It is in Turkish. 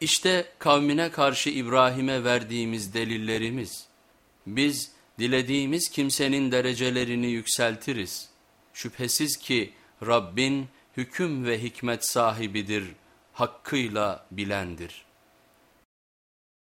İşte kavmine karşı İbrahim'e verdiğimiz delillerimiz. Biz dilediğimiz kimsenin derecelerini yükseltiriz. Şüphesiz ki Rabbin hüküm ve hikmet sahibidir, hakkıyla bilendir.''